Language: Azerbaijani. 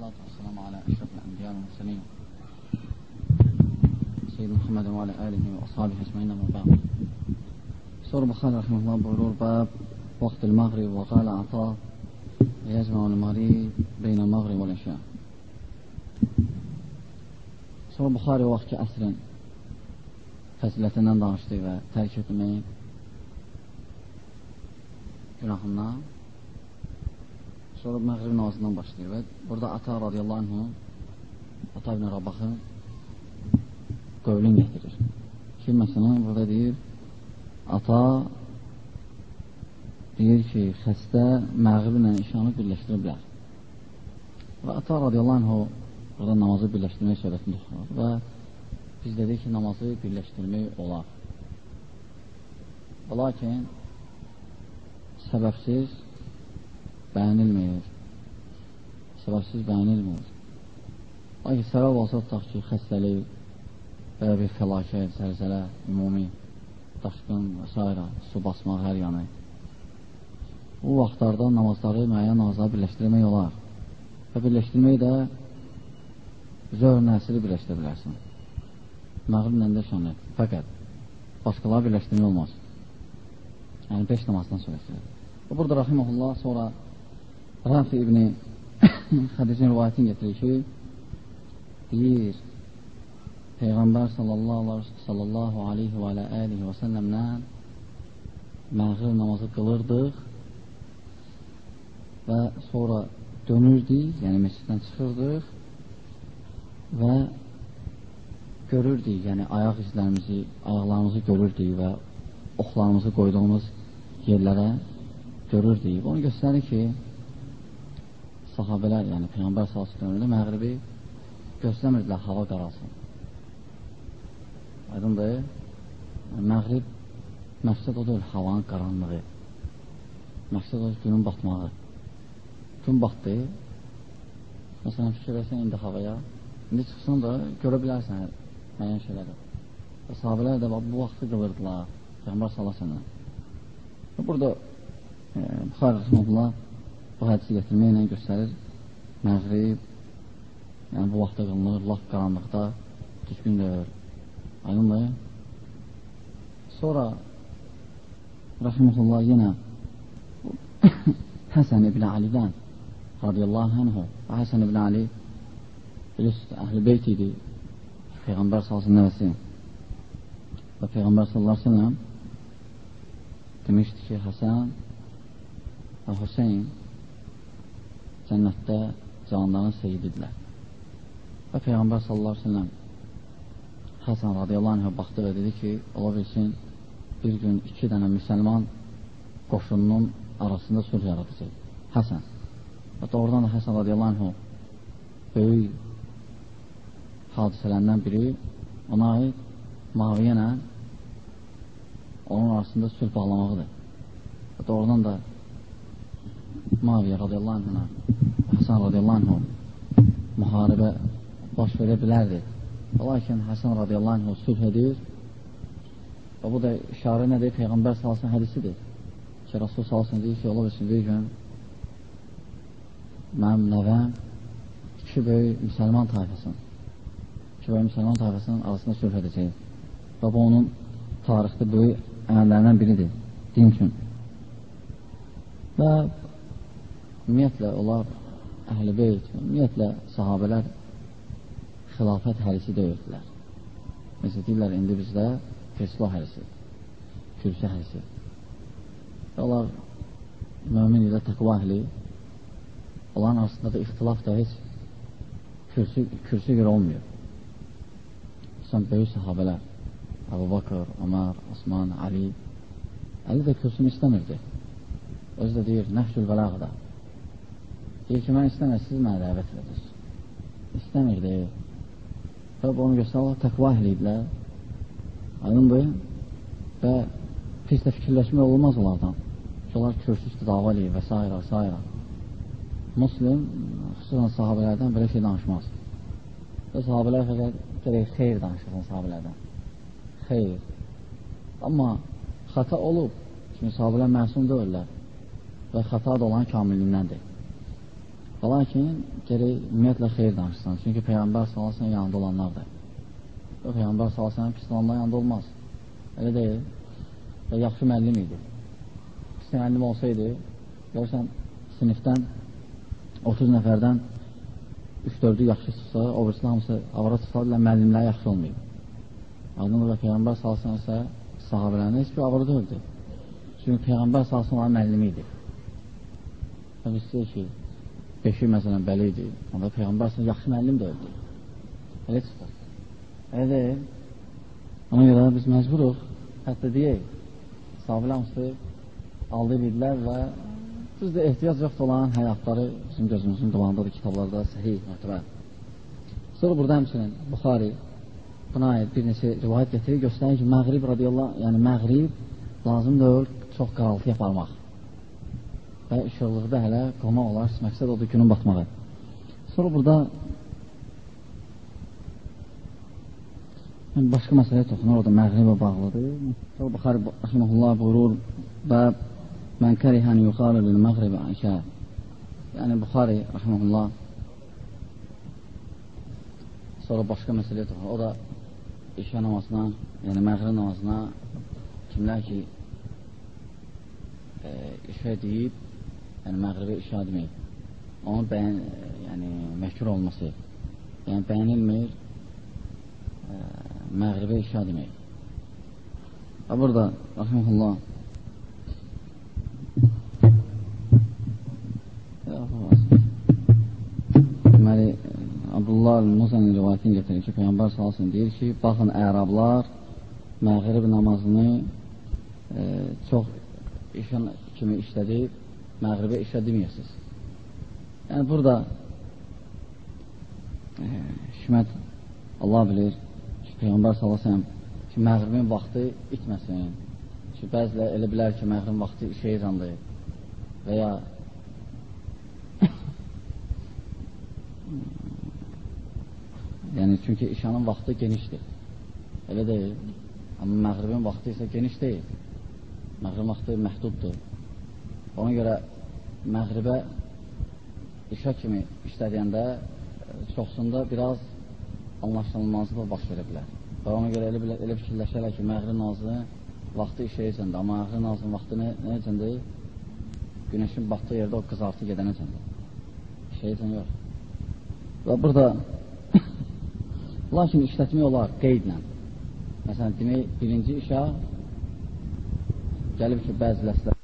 والصلاة والسلام على أشرف الأنبياء والمرسلين. سيد محمد وعلى آله وأصحابه أجمعين أما بعد. سورة بخاري رحمه الله buyurur باب وقت المغرب وقال عطاء يجمع المريض بين المغرب والعشاء. Sonra Buxari o vaxt ki, əsrin fəzilətindən danışdı və tərk günahından sonra məğrib namazından başlayır və burada Ata radiyallahu anhu Ata ibn Rabaxı qövlün getirir ki, məsələn, burada deyir Ata deyir ki, xəstə məğriblə işanı birləşdirə bilər və Ata radiyallahu anhu burada namazı birləşdirmək söhbətini toxunur və biz dedik ki, namazı birləşdirmək olar. Lakin səbəbsiz bəyənilmir. Səbəbsiz bəyənilmir. Lakin səbəb olsa tutaq ki, xəstəlik və ya bir fəlakət, zəlzələ, ümumi, daşqın və s. su basmaq hər yanı. Bu vaxtlarda namazları müəyyən namazları birləşdirmək olar. Və birləşdirmək də zöhr nəsiri birləşdirə bilərsən. Məğriblə də şanı. Fəqət başqaları birləşdirmək olmaz. Yəni, beş namazdan söyləsin. Və burada Rahiməhullah sonra Rafi ibn Xədicin rivayətini getirir ki, deyir, Peyğəmbər sallallahu, sallallahu aleyhi və alə alihi və səlləmlə məğrib namazı qılırdıq və sonra dönürdük, yəni məsciddən çıxırdıq və görürdük, yəni ayaq izlərimizi, ayaqlarımızı görürdük və oxlarımızı qoyduğumuz yerlərə görürdük. Onu göstərir ki, sahabələr, yəni Peyğəmbər s.ə.v məğribi gözləmirdilər hava qaralsın. Aydındır, məğrib məqsəd o deyil, havanın qaranlığı. Məqsəd o günün batmağı. Gün batdı, məsələn, fikir versən indi havaya, İndi çıxsan da görə bilərsən müəyyən şeyləri. Sahabələr də bu vaxtı qılırdılar, Peyğəmbər. Və burada e, Buxar Rəhməlullah bu hədisi gətirməklə göstərir, məğrib, yəni bu vaxtda qılınır, laf qaranlıqda, düzgün deyir, aydındır. Sonra Rəhməlullah yenə Həsən ibn Alidən radiyallahu anhu və Həsən ibn Ali bilirsiniz, əhl-i beyt idi Peyğəmbər salsın nəvəsi və Peyğəmbər sallallahu aleyhi ve sellem demişdi ki, Həsən və Hüseyin cənnətdə canların seyididirlər. Və Peyğəmbər sallallahu aleyhi ve sellem Həsən radiyallahu anhə baxdı və dedi ki, ola bilsin, bir gün iki dənə müsəlman qoşununun arasında sülh yaradacaq. Həsən. Və doğrudan da Həsən radiyallahu anhə böyük hadisələrindən biri ona aid Maviyyə ilə onun arasında sülh bağlamağıdır. Və doğrudan da Maviyyə radiyallahu anhına Həsən radiyallahu anhə müharibə baş verə bilərdi. Lakin Həsən radiyallahu anhə sülh edir və bu da işarə nədir? Peyğəmbər salsın hədisidir ki, Rasul salsın deyir ki, ola bilsin bir gün mənim nəvəm iki böyük müsəlman tayfasın ki, və müsəlman tayfasının arasında sülh edəcək. Və bu onun tarixdə böyük əməllərindən biridir, din üçün. Və ümumiyyətlə, onlar əhl-i beyt, ümumiyyətlə, sahabələr xilafət hərisi deyirdilər. Necə deyirlər, indi bizdə kreslo hərisi, kürsü hərisi. Onlar mümin ilə təqva əhli, onların arasında da ixtilaf da heç kürsü, kürsü görə olmuyor xüsusən böyük sahabələr Əbu Bakır, Ömər, Osman, Ali Əli də kürsünü istəmirdi. Özü də deyir, nəhcül vəlağda. Deyir ki, mən istəmir, siz mənə dəvət edirsiniz. İstəmirdi. Və bunu göstərir, təqva əhliyidilər. Aydındır. Və pis də fikirləşmək olmaz onlardan. Ki, onlar kürsü üstü dava eləyir və s. və s. Muslim, xüsusən sahabələrdən belə şey danışmaz. Və sahabələr fəqət gərək xeyr danışırsan sahabələrdən. Xeyr. Amma xata olub, çünki sahabələr məsum deyirlər və xata da olan kamillindəndir. Və Və lakin, geri ümumiyyətlə xeyir danışsan. Çünki Peyğəmbər salasının yanında olanlardır. O Peyğəmbər salasının pis olanlar yanında olmaz. Elə deyil. Və yaxşı müəllim idi. Pis müəllim olsaydı, görürsən, sinifdən 30 nəfərdən 3-4-ü yaxşı çıxsa, o birisi hamısı avara çıxsa, müəllimlər yaxşı olmayıb. Aydın olaraq Peyğəmbər salsın isə sahabələrini heç bir avara öldü. Çünki Peyğəmbər salsın onların müəllimi idi. Və biz deyək ki, beşi məsələn bəli idi. Onda Peyğəmbər salsın yaxşı müəllim də öldü. Elə çıxır. Elə deyil. Ona görə biz məcburuq, hətta deyək, sahabələ hamısı aldı bilirlər və düzdür, ehtiyac yoxdur olan həyatları bizim gözümüzün qabağındadır kitablarda səhih, möhtəbər. Sonra burada həmçinin Buxari buna aid bir neçə rivayət getirir, göstərir ki, məğrib radiyallahu, yəni məğrib lazımdır çox qaraltı yaparmaq və işıqlıqda hələ qalmaq olar, məqsəd odur günün batmağı. Sonra burada yəni, başqa məsələyə toxunur, o da məğribə bağlıdır. Sonra Buxari Rəhməhullah buyurur və mən kərihən yuxarı bil məğribə əşə yəni Buxari Rəhməhullah sonra başqa məsələyə toxunur. O da işə namazına, yəni məğrib namazına kimlər ki e, işə deyib, yəni məğribi işə demək, onun bəyən, e, yəni məhkur olması, yəni bəyənilmir e, məğribi işə demək. Və burada, rəhməhullah, deməli, Abdullah Muzanın rivayətini getirir ki, Peyyambar salsın deyir ki, baxın, ərablar məğrib namazını e, çox işin kimi işlədib, məğribə işlə deməyəsiniz. Yəni, burada e, hikmət Allah bilir ki, Peyyambar salsın ki, məğribin vaxtı itməsin. Ki, bəzilə elə bilər ki, məğribin vaxtı şeytandır və ya Yəni, çünki işanın vaxtı genişdir. Elə deyil. Amma məğribin vaxtı isə geniş deyil. Məğrib vaxtı məhduddur. Ona görə məğribə işə kimi işlədiyəndə e, çoxsunda biraz anlaşılmazlıq baş verə bilər. Və ona görə elə, elə fikirləşərlər ki, məğrib nazının vaxtı işə içəndə, amma məğrib nazının vaxtı nə, nə içəndə? Günəşin batdığı yerdə o qızartı gedən içəndə. İşə içən yox. Və burada Lakin işlətmək olar qeydlə. Məsələn, demək, birinci işə gəlib ki, bəzi ləslər